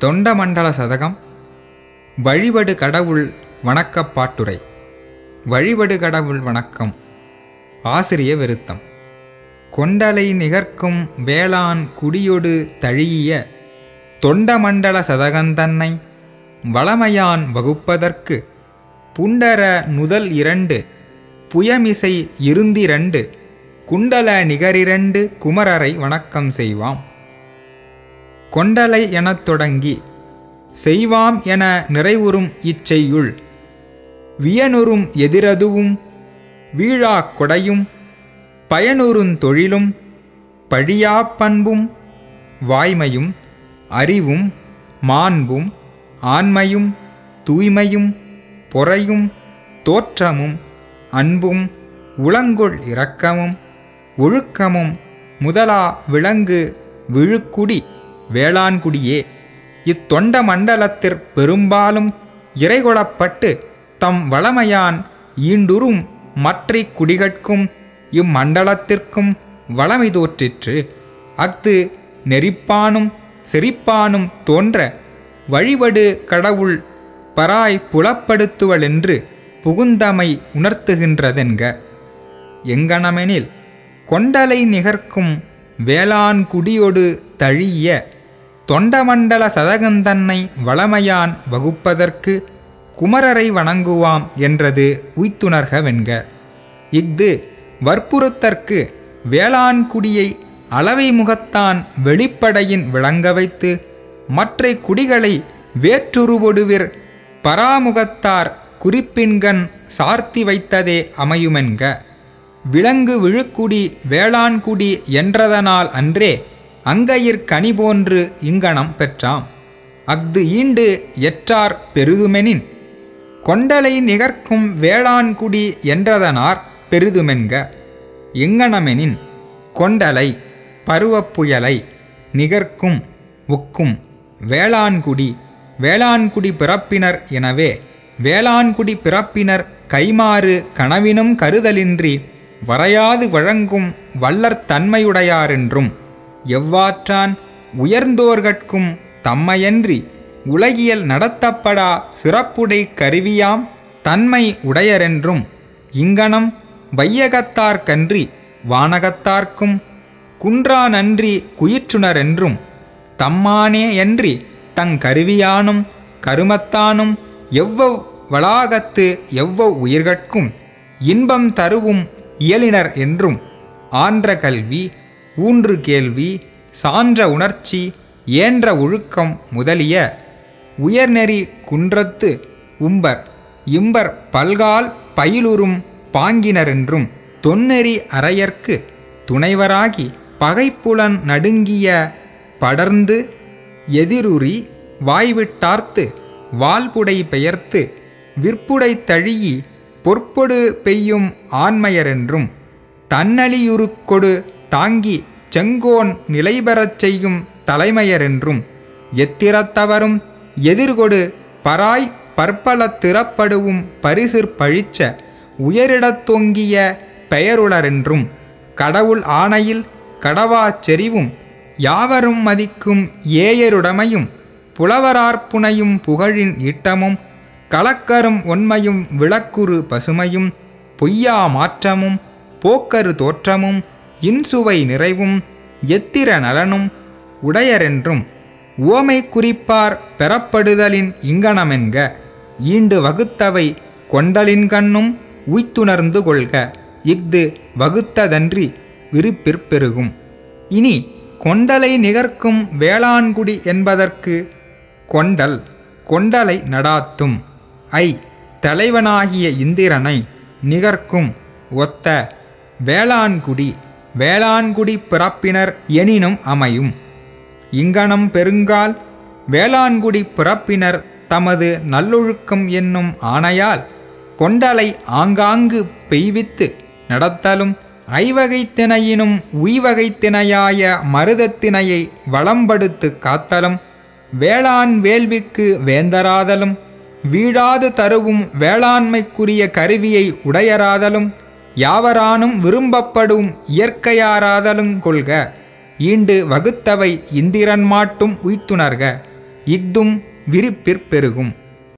தொண்டமண்டல சதகம் வழிபடு கடவுள் வணக்கப் பாட்டுரை வழிபடு கடவுள் வணக்கம் ஆசிரிய விருத்தம். கொண்டலை நிகர்க்கும் வேளாண் குடியொடு தழிய தொண்டமண்டல சதகந்தன்னை வளமையான் வகுப்பதற்கு புண்டர முதல் இரண்டு புயமிசை இருந்திரண்டு குண்டல நிகரிரண்டு குமரரை வணக்கம் செய்வாம். கொண்டலை எனத் தொடங்கி செய்வாம் என நிறைவுறும் இச்செய்யுள். வியனுறும் எதிரதுவும் வீழாக் கொடையும் பயனுறுந் தொழிலும் பண்பும் வாய்மையும் அறிவும் மாண்பும் ஆண்மையும் தூய்மையும் பொறையும் தோற்றமும் அன்பும் உளங்கொள் இரக்கமும் ஒழுக்கமும் முதலா விலங்கு விழுக்குடி. வேளாண்குடியே இத்தொண்ட மண்டலத்திற் பெரும்பாலும் இறைகொளப்பட்டு தம் வளமையான் ஈண்டுறும் மற்றைக் குடிகட்கும் இம்மண்டலத்திற்கும் வளமை தோற்றிற்று. அஃது நெறிப்பானும் செறிப்பானும் தோன்ற வழிபடு கடவுள் பராய் புலப்படுத்துவலென்று புகுந்தமை உணர்த்துகின்றதென்க. எங்கனமெனில் கொண்டலை நிகர்க்கும் வேளாண் குடியொடு தழிய தொண்டமண்டல சதகந்தன்னை வளமையான் வகுப்பதற்கு குமரரை வணங்குவாம் என்றது உய்த்துணர்கவென்க இஃது வற்புறுத்தற்கு வேளாண்குடியை அளவை முகத்தான் வெளிப்படையின் விளங்க வைத்து மற்றை குடிகளை வேற்றுருவொடுவிற் பராமுகத்தார் குறிப்பின்கண் சார்த்தி வைத்ததே அமையுமென்க. விலங்கு விழுக்குடி வேளாண்குடி என்றதனால் அன்றே அங்கையிற் கனி போன்று இங்கனம் பெற்றாம். அஃது ஈண்டு எற்றார் பெருதுமெனின் கொண்டலை நிகர்க்கும் வேளாண்குடி என்றதனார் பெருதுமென்க. எங்கனமெனின் கொண்டலை பருவப்புயலை நிகர்க்கும் உக்கும் வேளாண்குடி வேளாண்குடி பிறப்பினர் எனவே வேளாண்குடி பிறப்பினர் கைமாறு கனவினும் கருதலின்றி வரையாது வழங்கும் வல்லற்தன்மையுடையாரென்றும் எவ்வாற்றான் உயர்ந்தோர்கட்கும் தம்மையன்றி உலகியல் நடத்தப்படா சிறப்புடை கருவியாம் தன்மை உடையரென்றும் இங்கனம் வையகத்தார்க்கன்றி வானகத்தார்க்கும் குன்றானன்றி குயிற்றுணரென்றும் தம்மானேயன்றி தங்கருவியானும் கருமத்தானும் எவ்வவ் வளாகத்து எவ்வவ் உயிர்கட்கும் இன்பம் தருவும் இயலினர் என்றும் ஆன்ற கல்வி ஊன்று கேள்வி சான்ற உணர்ச்சி ஏன்ற ஒழுக்கம் முதலிய உயர்நெறி குன்றத்து உம்பர் இம்பர் பல்கால் பயிலுறும் பாங்கினரென்றும் தொன்னெறி அறையர்க்கு துணைவராகி பகைப்புலன் நடுங்கிய படர்ந்து எதிருறி வாய்விட்டார்த்து வால்புடை பெயர்த்து விற்புடை தழியி பொற்பொடு பெய்யும் ஆண்மையரென்றும் தன்னலியுருக்கொடு தாங்கி செங்கோன் நிலைபெறச் செய்யும் தலைமையரென்றும் எத்திரத்தவரும் எதிர்கொடு பராய் பற்பல திறப்படுவும் பரிசிற் பழிச்ச உயரிடத்தொங்கிய பெயருளரென்றும் கடவுள் ஆணையில் கடவாச் செறிவும் யாவரும் மதிக்கும் ஏயருடமையும் புலவரார்ப்புனையும் புகழின் ஈட்டமும் கலக்கரும் ஒன்மையும் விளக்குறு பசுமையும் பொய்யா மாற்றமும் போக்கரு தோற்றமும் இன்சுவை நிறைவும் எத்திர நலனும் உடையரென்றும் உவமை குறிப்பார் பெறப்படுதலின் இங்கனமென்க ஈண்டு வகுத்தவை கொண்டலின்கண்ணும் உய்த்துணர்ந்து கொள்க இஃது வகுத்ததன்றி விருப்பிற்பெருகும் இனி கொண்டலை நிகர்க்கும் வேளாண்குடி என்பதற்கு கொண்டல் கொண்டலை நடாத்தும். ஐ தலைவனாகிய இந்திரனை நிகர்க்கும் ஒத்த வேளாண்குடி வேளாண்குடி பிறப்பினர் எனினும் அமையும். இங்கனம் பெருங்கால் வேளாண்குடி பிறப்பினர் தமது நல்லொழுக்கம் என்னும் ஆணையால் கொண்டலை ஆங்காங்கு பெய்வித்து நடத்தலும் ஐவகைத்திணையினும் உய்வகைத்திணையாய மருதத்திணையை வளம்படுத்து காத்தலும் வேளாண் வேள்விக்கு வேந்தராதலும் வீழாது தருவும் வேளாண்மைக்குரிய கருவியை உடையராதலும் யாவரானும் விரும்பப்படும் இயற்கையாராதலுங் கொள்க. ஈண்டு வகுத்தவை இந்திரன் மாட்டும் உய்த்துணர்க. இஃதும் விரிப்பிற் பெருகும்.